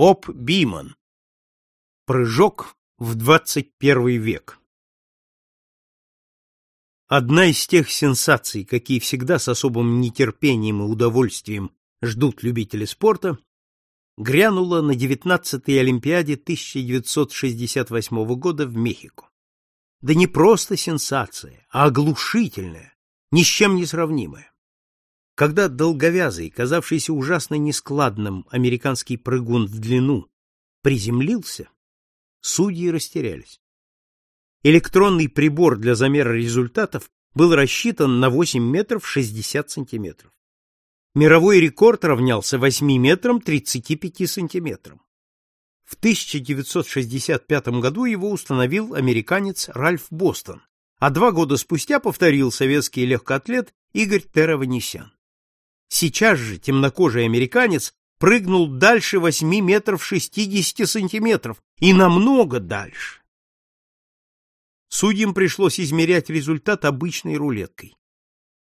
Боб Биман. Прыжок в 21 век. Одна из тех сенсаций, какие всегда с особым нетерпением и удовольствием ждут любители спорта, грянула на 19-й Олимпиаде 1968 года в Мехико. Да не просто сенсация, а оглушительная, ни с чем не сравнимая. Когда долговязый, казавшийся ужасно нескладным американский прыгун в длину, приземлился, судьи растерялись. Электронный прибор для замера результатов был рассчитан на 8 метров 60 сантиметров. Мировой рекорд равнялся 8 метрам 35 сантиметрам. В 1965 году его установил американец Ральф Бостон, а два года спустя повторил советский легкоатлет Игорь Тераванесян. Сейчас же темнокожий американец прыгнул дальше 8 метров 60 сантиметров и намного дальше. Судьям пришлось измерять результат обычной рулеткой.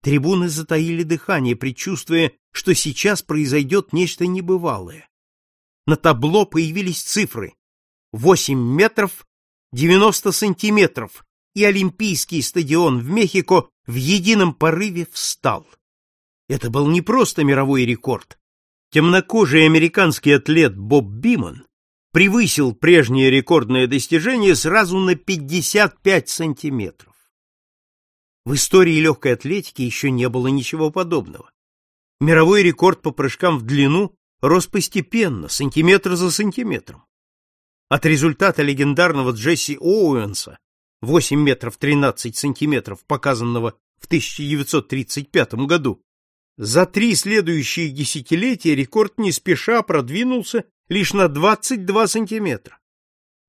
Трибуны затаили дыхание, предчувствуя, что сейчас произойдет нечто небывалое. На табло появились цифры: 8 метров 90 сантиметров, и Олимпийский стадион в Мехико в едином порыве встал. Это был не просто мировой рекорд. Темнокожий американский атлет Боб Биман превысил прежнее рекордное достижение сразу на 55 сантиметров. В истории легкой атлетики еще не было ничего подобного. Мировой рекорд по прыжкам в длину рос постепенно, сантиметр за сантиметром. От результата легендарного Джесси Оуэнса 8 метров 13 сантиметров, показанного в 1935 году, за три следующие десятилетия рекорд не спеша продвинулся лишь на 22 сантиметра.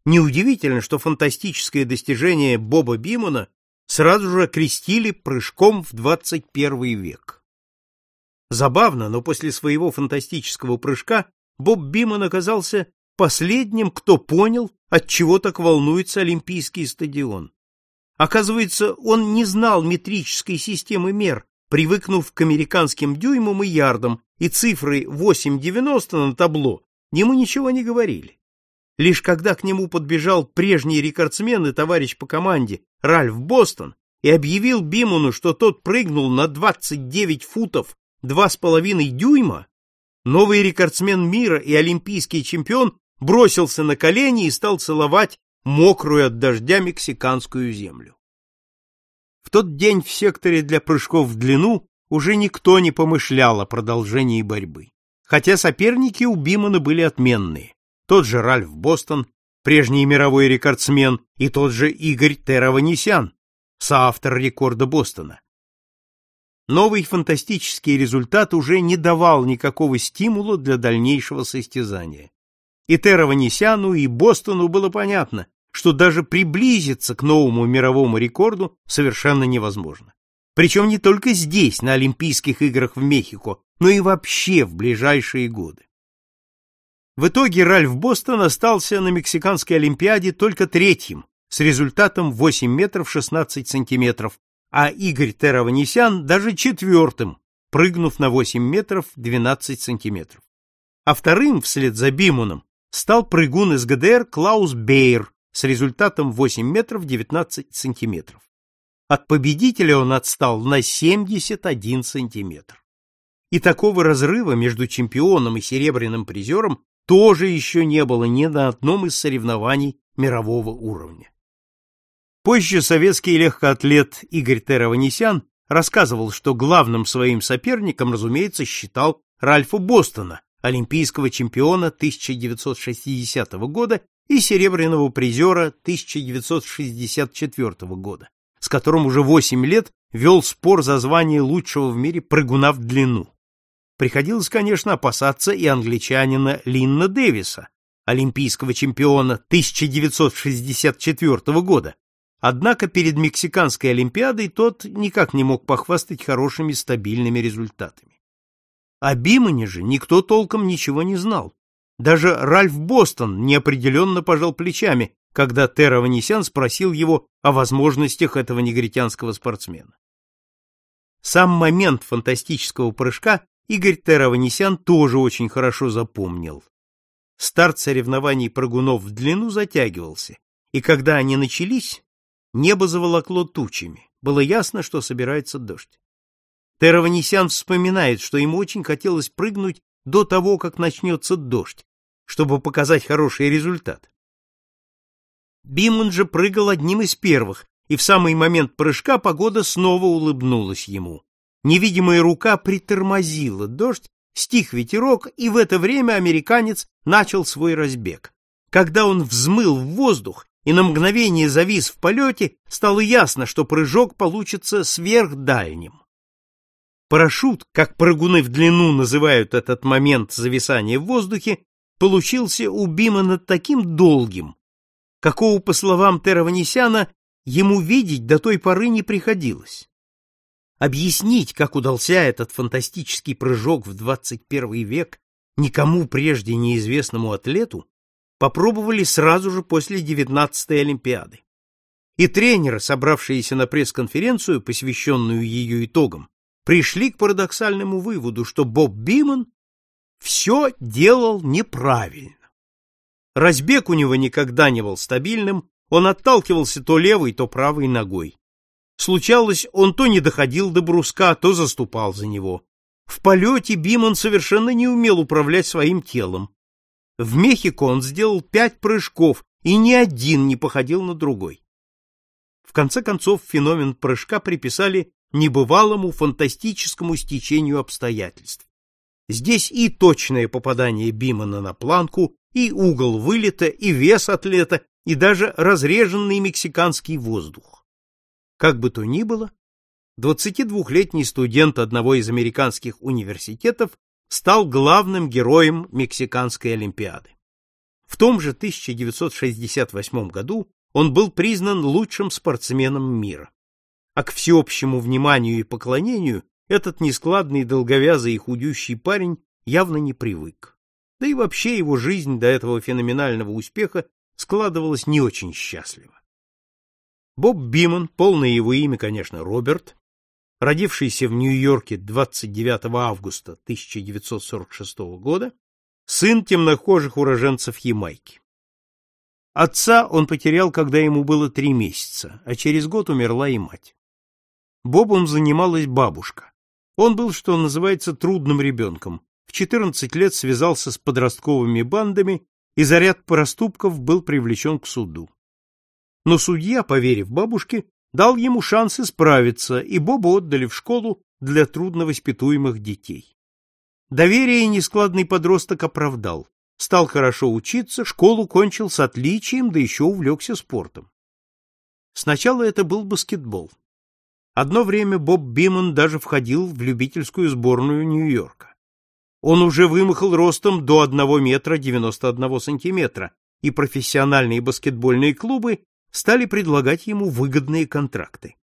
Неудивительно, что фантастическое достижение Боба Бимана сразу же окрестили прыжком в 21 век. Забавно, но после своего фантастического прыжка Боб Биман оказался последним, кто понял, от чего так волнуется Олимпийский стадион. Оказывается, он не знал метрической системы мер, привыкнув к американским дюймам и ярдам, и цифры 8.90 на табло ему ничего не говорили. Лишь когда к нему подбежал прежний рекордсмен и товарищ по команде Ральф Бостон и объявил Бимону, что тот прыгнул на 29 футов 2,5 дюйма, новый рекордсмен мира и олимпийский чемпион бросился на колени и стал целовать мокрую от дождя мексиканскую землю. В тот день в секторе для прыжков в длину уже никто не помышлял о продолжении борьбы. Хотя соперники у Бимана были отменные. Тот же Ральф Бостон, прежний мировой рекордсмен, и тот же Игорь Тераванесян, соавтор рекорда Бостона. Новый фантастический результат уже не давал никакого стимула для дальнейшего состязания. И Тераванесяну, и Бостону было понятно, что даже приблизиться к новому мировому рекорду совершенно невозможно. Причем не только здесь, на Олимпийских играх в Мехико, но и вообще в ближайшие годы. В итоге Ральф Бостон остался на Мексиканской Олимпиаде только третьим, с результатом 8 метров 16 сантиметров, а Игорь Тераванесян даже четвертым, прыгнув на 8 метров 12 сантиметров. А вторым, вслед за Бимуном, стал прыгун из ГДР Клаус Бейер с результатом 8 метров 19 сантиметров. От победителя он отстал на 71 сантиметр. И такого разрыва между чемпионом и серебряным призером тоже еще не было ни на одном из соревнований мирового уровня. Позже советский легкоатлет Игорь Тераванесян рассказывал, что главным своим соперником, разумеется, считал Ральфа Бостона, олимпийского чемпиона 1960 года и серебряного призера 1964 года, с которым уже 8 лет вел спор за звание лучшего в мире прыгуна в длину. Приходилось, конечно, опасаться и англичанина Линна Дэвиса, олимпийского чемпиона 1964 года. Однако перед Мексиканской Олимпиадой тот никак не мог похвастать хорошими стабильными результатами. О Бимане же никто толком ничего не знал. Даже Ральф Бостон неопределенно пожал плечами, когда Терра Ванесян спросил его о возможностях этого негритянского спортсмена. Сам момент фантастического прыжка Игорь Терра Ванесян тоже очень хорошо запомнил. Старт соревнований прыгунов в длину затягивался, и когда они начались, небо заволокло тучами. Было ясно, что собирается дождь. Тераванесян вспоминает, что ему очень хотелось прыгнуть до того, как начнется дождь, чтобы показать хороший результат. Бимон же прыгал одним из первых, и в самый момент прыжка погода снова улыбнулась ему. Невидимая рука притормозила дождь, стих ветерок, и в это время американец начал свой разбег. Когда он взмыл в воздух и на мгновение завис в полете, стало ясно, что прыжок получится сверхдальним. Парашют, как прыгуны в длину называют этот момент зависания в воздухе, получился у Бимана таким долгим, какого, по словам Тераванесяна, ему видеть до той поры не приходилось. Объяснить, как удался этот фантастический прыжок в 21 век никому прежде неизвестному атлету, попробовали сразу же после 19-й Олимпиады. И тренеры, собравшиеся на пресс-конференцию, посвященную ее итогам, пришли к парадоксальному выводу, что Боб Биман все делал неправильно. Разбег у него никогда не был стабильным, он отталкивался то левой, то правой ногой. Случалось, он то не доходил до бруска, то заступал за него. В полете Биман совершенно не умел управлять своим телом. В Мехико он сделал пять прыжков, и ни один не походил на другой. В конце концов, феномен прыжка приписали небывалому фантастическому стечению обстоятельств. Здесь и точное попадание Бимана на планку, и угол вылета, и вес атлета, и даже разреженный мексиканский воздух. Как бы то ни было, 22-летний студент одного из американских университетов стал главным героем Мексиканской Олимпиады. В том же 1968 году он был признан лучшим спортсменом мира. А к всеобщему вниманию и поклонению этот нескладный, долговязый и худющий парень явно не привык. Да и вообще его жизнь до этого феноменального успеха складывалась не очень счастливо. Боб Биман, полное его имя, конечно, Роберт, родившийся в Нью-Йорке 29 августа 1946 года, сын темнокожих уроженцев Ямайки. Отца он потерял, когда ему было три месяца, а через год умерла и мать. Бобом занималась бабушка. Он был, что называется, трудным ребенком. В 14 лет связался с подростковыми бандами и за ряд проступков был привлечен к суду. Но судья, поверив бабушке, дал ему шанс исправиться, и Боба отдали в школу для трудновоспитуемых детей. Доверие нескладный подросток оправдал. Стал хорошо учиться, школу кончил с отличием, да еще увлекся спортом. Сначала это был баскетбол. Одно время Боб Бимон даже входил в любительскую сборную Нью-Йорка. Он уже вымахал ростом до 1 метра 91 сантиметра, и профессиональные баскетбольные клубы стали предлагать ему выгодные контракты.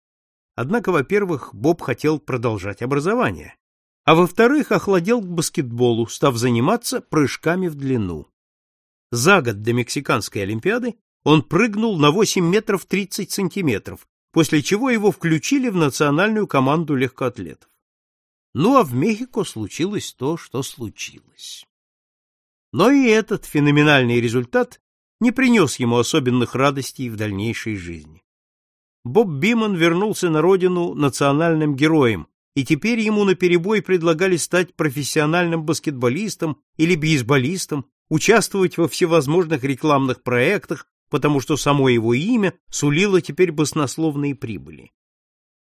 Однако, во-первых, Боб хотел продолжать образование, а во-вторых, охладел к баскетболу, став заниматься прыжками в длину. За год до Мексиканской Олимпиады он прыгнул на 8 метров 30 сантиметров, после чего его включили в национальную команду легкоатлетов. Ну а в Мехико случилось то, что случилось. Но и этот феноменальный результат не принес ему особенных радостей в дальнейшей жизни. Боб Биман вернулся на родину национальным героем, и теперь ему наперебой предлагали стать профессиональным баскетболистом или бейсболистом, участвовать во всевозможных рекламных проектах, потому что само его имя сулило теперь баснословные прибыли.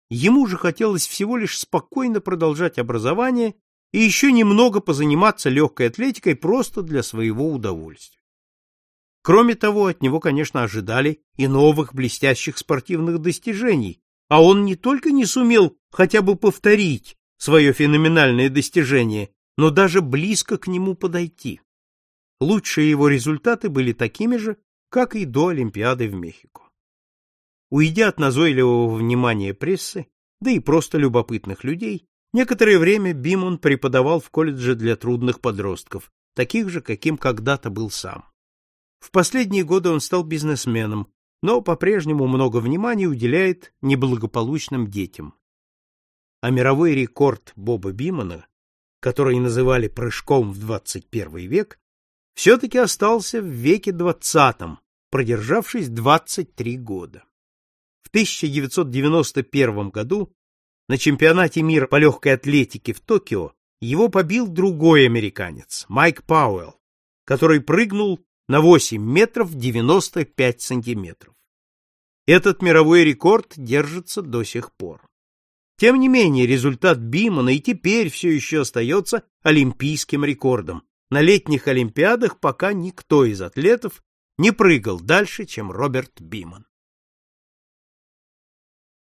Ему же хотелось всего лишь спокойно продолжать образование и еще немного позаниматься легкой атлетикой просто для своего удовольствия. Кроме того, от него, конечно, ожидали и новых блестящих спортивных достижений, а он не только не сумел хотя бы повторить свое феноменальное достижение, но даже близко к нему подойти. Лучшие его результаты были такими же, как и до Олимпиады в Мехико. Уйдя от назойливого внимания прессы, да и просто любопытных людей, некоторое время Бимон преподавал в колледже для трудных подростков, таких же, каким когда-то был сам. В последние годы он стал бизнесменом, но по-прежнему много внимания уделяет неблагополучным детям. А мировой рекорд Боба Бимона, который называли прыжком в 21 век, все-таки остался в веке двадцатом, продержавшись 23 года. В 1991 году на чемпионате мира по легкой атлетике в Токио его побил другой американец, Майк Пауэлл, который прыгнул на 8 метров 95 сантиметров. Этот мировой рекорд держится до сих пор. Тем не менее, результат Бимана и теперь все еще остается олимпийским рекордом. На летних олимпиадах пока никто из атлетов не прыгал дальше, чем Роберт Биман.